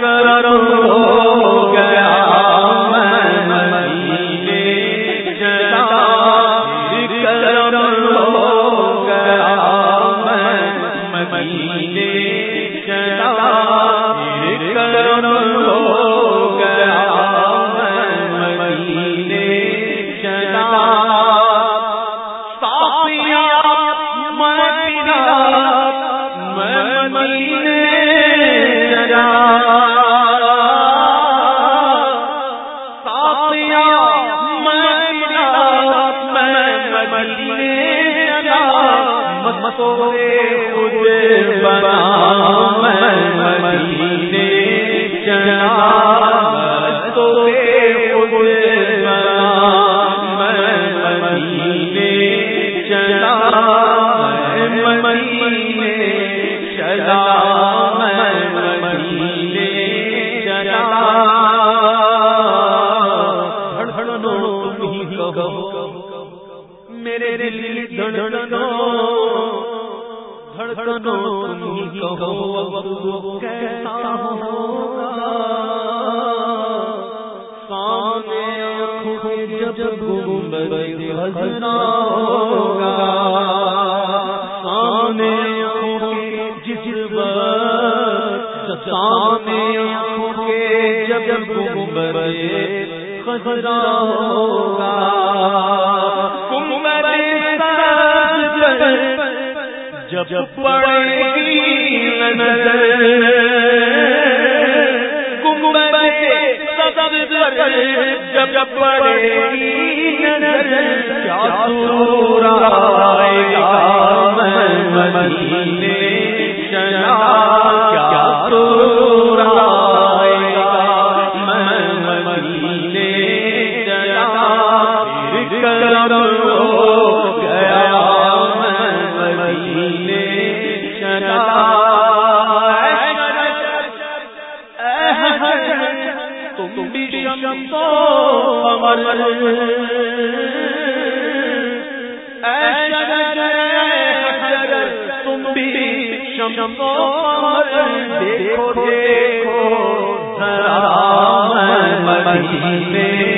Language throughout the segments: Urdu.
کرا جب گنبد ہزرا ہوگا سامنے آنکھوں کے جس وقت سامنے آنکھوں کے جب گنبد ہزرا ہوگا گنبد جب پڑے گی نظر گنبد مدینے شنا کیا تو مدینے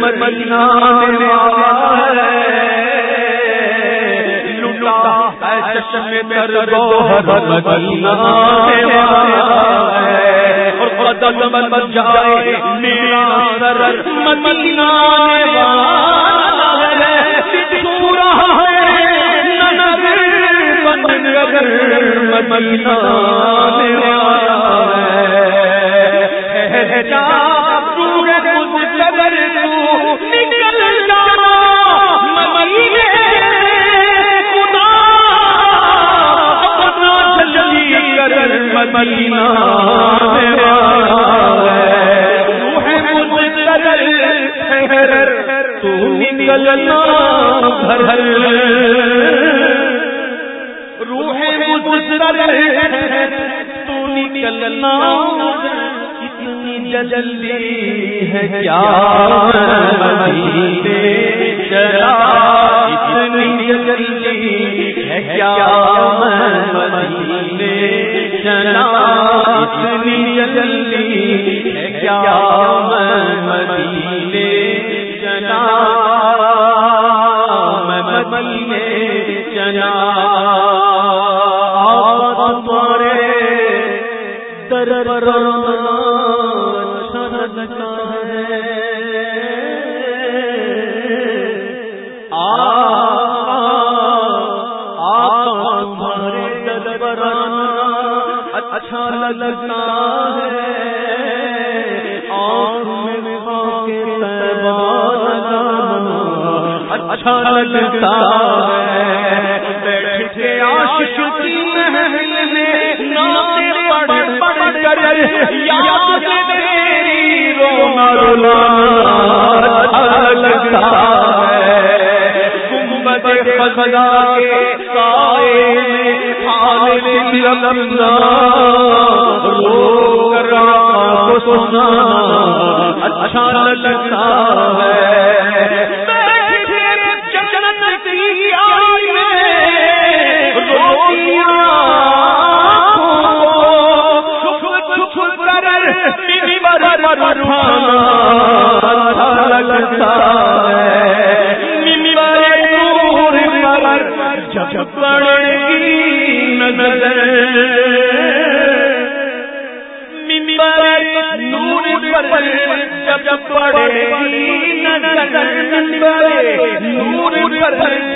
مدینہ جائے میرا سرل مدینہ نکلنا گھر روح مزدر تو نکلنا اتنی جلدی ہے کیا؟ مدینے چلا اتنی جلدی ہے کیا؟ لگتا ہے بیٹھ کے آشش کی میں پڑھ پڑھ کر یاد رونا رونا لگتا ہے۔ گنبد خدا کے سائے میں سنا اچھا لگتا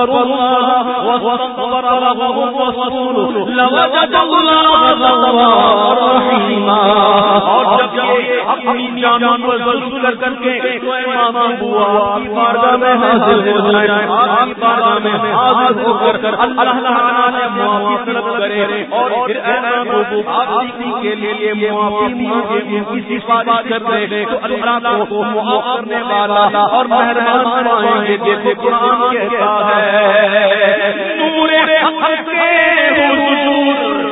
اکبر اللہ اپنی پر کر کے بارگاہ میں حاضر ہو جائے بارگاہ میں حاضر ہو کر اللہ تعالی معافی طلب کرے اور پھر اے محبوب آپ کے لیے معافی مانگے سفارش کر دے تو اللہ کو معاف کرنے والا اور مہربان فرمائیں گے دیکھو قرآن کہتا ہے۔ نور حق کے حضور،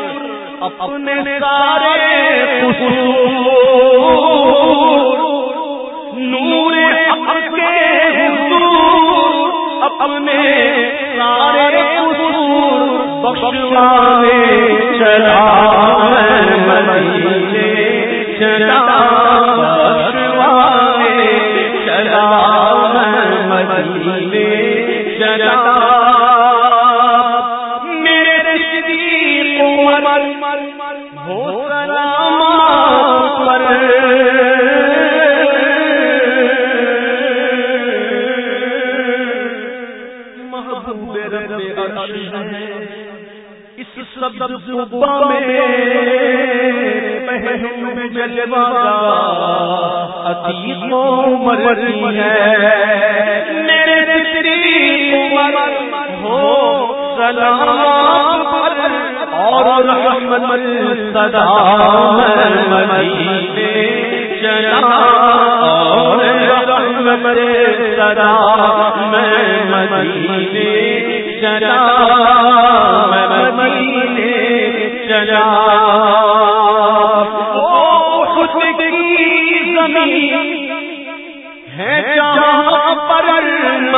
اپنے سارے قصور۔ نور حق کے حضور، اپنے سارے قصور۔ بخشوانے چلا مدینے چلا۔ میں جلوا مرنی ہے۔ میرے تری ہو سلام اور رحمت صدا مدینے چلا اور رحمت رضا میں مدینے چلا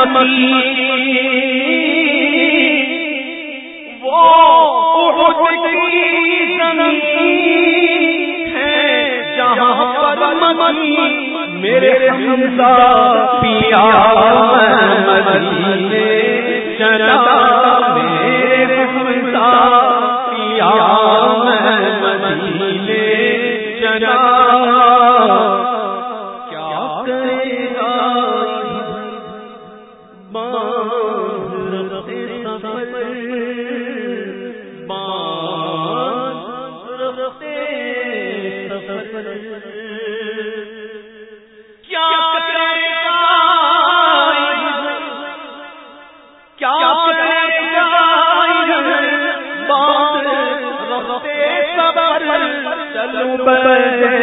مدینے میرے حمزہ پیا مدینے چلا میرے حمزہ پیا مدینے چلا چلو مدینے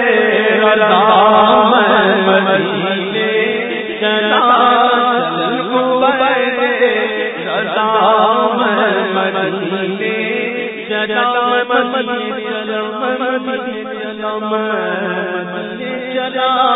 چلا چلو رام مدینے چلا مدینے چلا مدینے چلا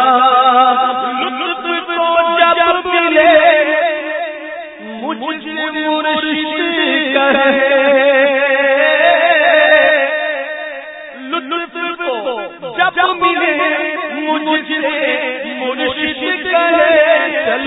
رہے جب ملے مجھے منشی کہے